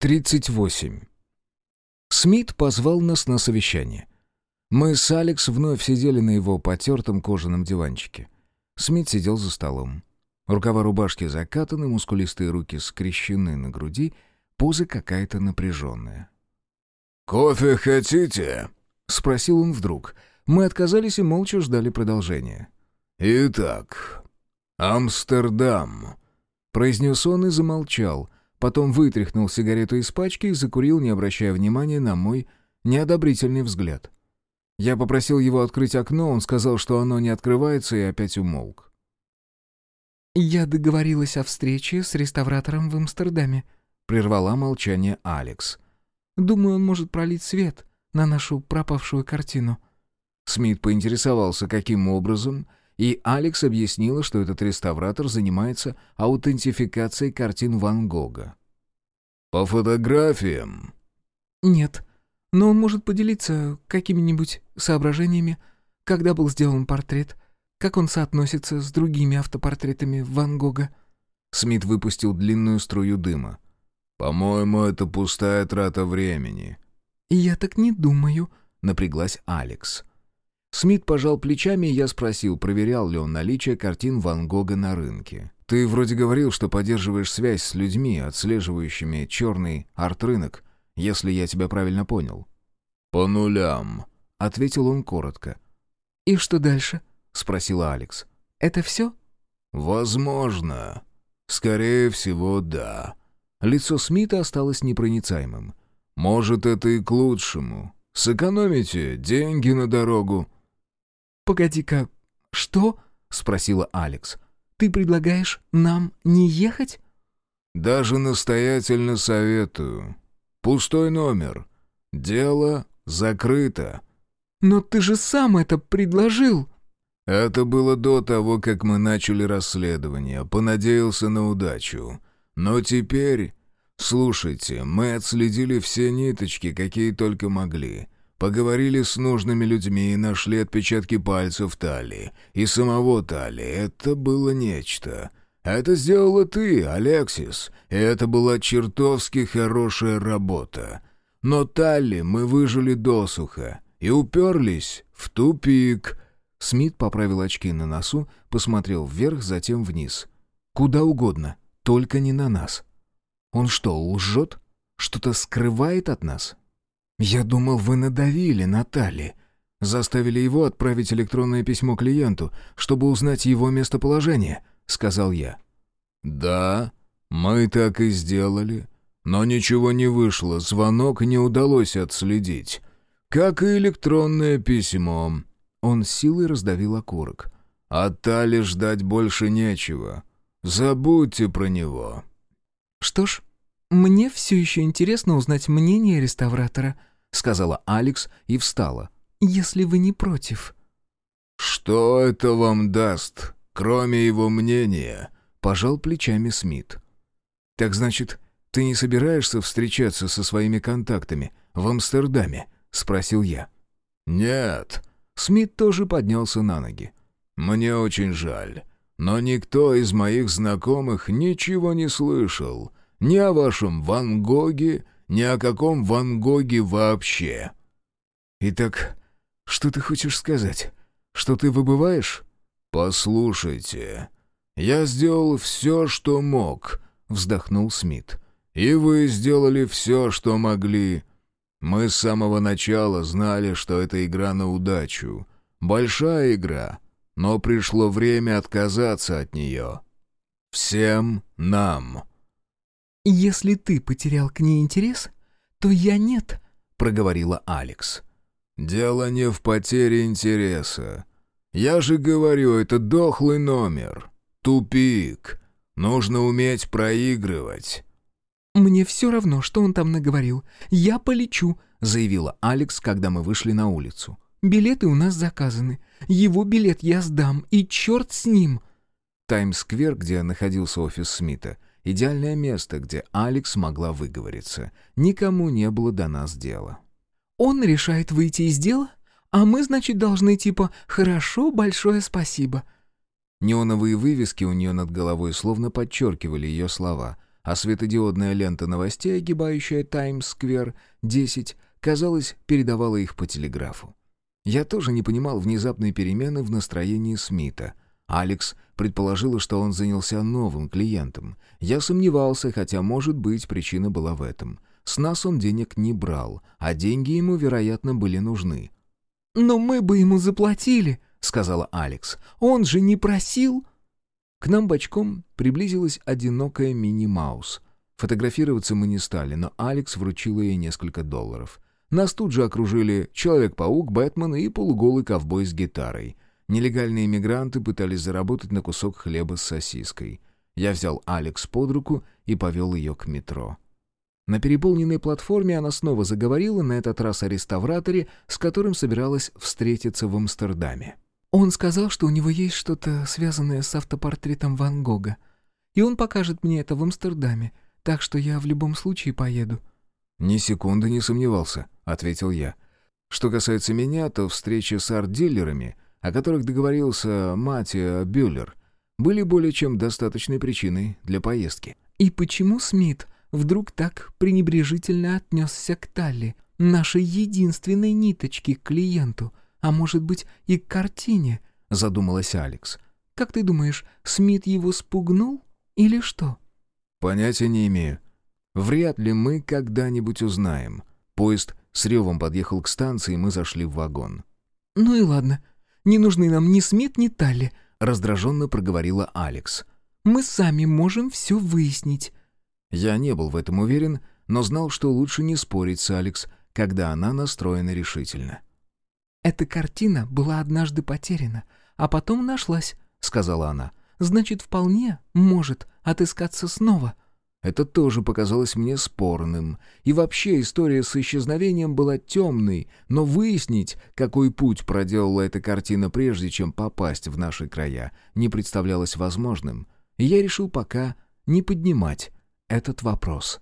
38. Смит позвал нас на совещание. Мы с Алекс вновь сидели на его потертом кожаном диванчике. Смит сидел за столом. Рукава рубашки закатаны, мускулистые руки скрещены на груди, поза какая-то напряженная. «Кофе хотите?» — спросил он вдруг. Мы отказались и молча ждали продолжения. «Итак, Амстердам», — произнес он и замолчал — Потом вытряхнул сигарету из пачки и закурил, не обращая внимания на мой неодобрительный взгляд. Я попросил его открыть окно, он сказал, что оно не открывается, и опять умолк. «Я договорилась о встрече с реставратором в Амстердаме», — прервала молчание Алекс. «Думаю, он может пролить свет на нашу пропавшую картину». Смит поинтересовался, каким образом, и Алекс объяснила, что этот реставратор занимается аутентификацией картин Ван Гога. «По фотографиям?» «Нет, но он может поделиться какими-нибудь соображениями, когда был сделан портрет, как он соотносится с другими автопортретами Ван Гога». Смит выпустил длинную струю дыма. «По-моему, это пустая трата времени». «Я так не думаю», — напряглась Алекс. Смит пожал плечами, и я спросил, проверял ли он наличие картин Ван Гога на рынке. «Ты вроде говорил, что поддерживаешь связь с людьми, отслеживающими черный арт-рынок, если я тебя правильно понял». «По нулям», — ответил он коротко. «И что дальше?» — спросила Алекс. «Это все?» «Возможно. Скорее всего, да». Лицо Смита осталось непроницаемым. «Может, это и к лучшему. Сэкономите деньги на дорогу». «Погоди-ка, что?» — спросила Алекс. «Ты предлагаешь нам не ехать?» «Даже настоятельно советую. Пустой номер. Дело закрыто». «Но ты же сам это предложил!» «Это было до того, как мы начали расследование. Понадеялся на удачу. Но теперь... Слушайте, мы отследили все ниточки, какие только могли. Поговорили с нужными людьми и нашли отпечатки пальцев Тали. И самого Тали. Это было нечто. Это сделала ты, Алексис. И это была чертовски хорошая работа. Но Талли мы выжили досуха. И уперлись в тупик. Смит поправил очки на носу, посмотрел вверх, затем вниз. «Куда угодно, только не на нас. Он что, лжет? Что-то скрывает от нас?» «Я думал, вы надавили на Тали. Заставили его отправить электронное письмо клиенту, чтобы узнать его местоположение», — сказал я. «Да, мы так и сделали. Но ничего не вышло, звонок не удалось отследить. Как и электронное письмо». Он силой раздавил окурок. «От Тали ждать больше нечего. Забудьте про него». «Что ж, мне все еще интересно узнать мнение реставратора», — сказала Алекс и встала. «Если вы не против». «Что это вам даст, кроме его мнения?» — пожал плечами Смит. «Так значит, ты не собираешься встречаться со своими контактами в Амстердаме?» — спросил я. «Нет». Смит тоже поднялся на ноги. «Мне очень жаль, но никто из моих знакомых ничего не слышал. Ни о вашем Ван Гоге, ни о каком Ван Гоге вообще». «Итак, что ты хочешь сказать? Что ты выбываешь?» «Послушайте, я сделал все, что мог», — вздохнул Смит. «И вы сделали все, что могли. Мы с самого начала знали, что это игра на удачу. Большая игра, но пришло время отказаться от нее. Всем нам». «Если ты потерял к ней интерес, то я нет», — проговорила Алекс. «Дело не в потере интереса. Я же говорю, это дохлый номер. Тупик. Нужно уметь проигрывать». «Мне все равно, что он там наговорил. Я полечу», — заявила Алекс, когда мы вышли на улицу. «Билеты у нас заказаны. Его билет я сдам, и черт с ним!» Таймс-сквер, где находился офис Смита, — Идеальное место, где Алекс могла выговориться. Никому не было до нас дела. «Он решает выйти из дела, а мы, значит, должны типа «хорошо, большое спасибо». Неоновые вывески у нее над головой словно подчеркивали ее слова. а светодиодная лента новостей, огибающая Таймс-сквер 10, казалось, передавала их по телеграфу. Я тоже не понимал внезапной перемены в настроении Смита. Алекс предположила, что он занялся новым клиентом. Я сомневался, хотя, может быть, причина была в этом. С нас он денег не брал, а деньги ему, вероятно, были нужны. «Но мы бы ему заплатили», — сказала Алекс. «Он же не просил». К нам бочком приблизилась одинокая мини-маус. Фотографироваться мы не стали, но Алекс вручила ей несколько долларов. Нас тут же окружили Человек-паук, Бэтмен и полуголый ковбой с гитарой. Нелегальные иммигранты пытались заработать на кусок хлеба с сосиской. Я взял Алекс под руку и повел ее к метро. На переполненной платформе она снова заговорила, на этот раз о реставраторе, с которым собиралась встретиться в Амстердаме. «Он сказал, что у него есть что-то связанное с автопортретом Ван Гога. И он покажет мне это в Амстердаме, так что я в любом случае поеду». «Ни секунды не сомневался», — ответил я. «Что касается меня, то встречи с арт-дилерами, о которых договорился Матиа Бюллер, были более чем достаточной причиной для поездки». «И почему Смит вдруг так пренебрежительно отнесся к Талли, нашей единственной ниточке к клиенту, а может быть и к картине?» — задумалась Алекс. «Как ты думаешь, Смит его спугнул или что?» «Понятия не имею. Вряд ли мы когда-нибудь узнаем. Поезд с ревом подъехал к станции, и мы зашли в вагон. «Ну и ладно. Не нужны нам ни Смит, ни Талли», — раздраженно проговорила Алекс. «Мы сами можем все выяснить». Я не был в этом уверен, но знал, что лучше не спорить с Алекс, когда она настроена решительно. «Эта картина была однажды потеряна, а потом нашлась», — сказала она. «Значит, вполне может отыскаться снова». Это тоже показалось мне спорным. И вообще история с исчезновением была темной, но выяснить, какой путь проделала эта картина прежде, чем попасть в наши края, не представлялось возможным. И я решил пока не поднимать этот вопрос.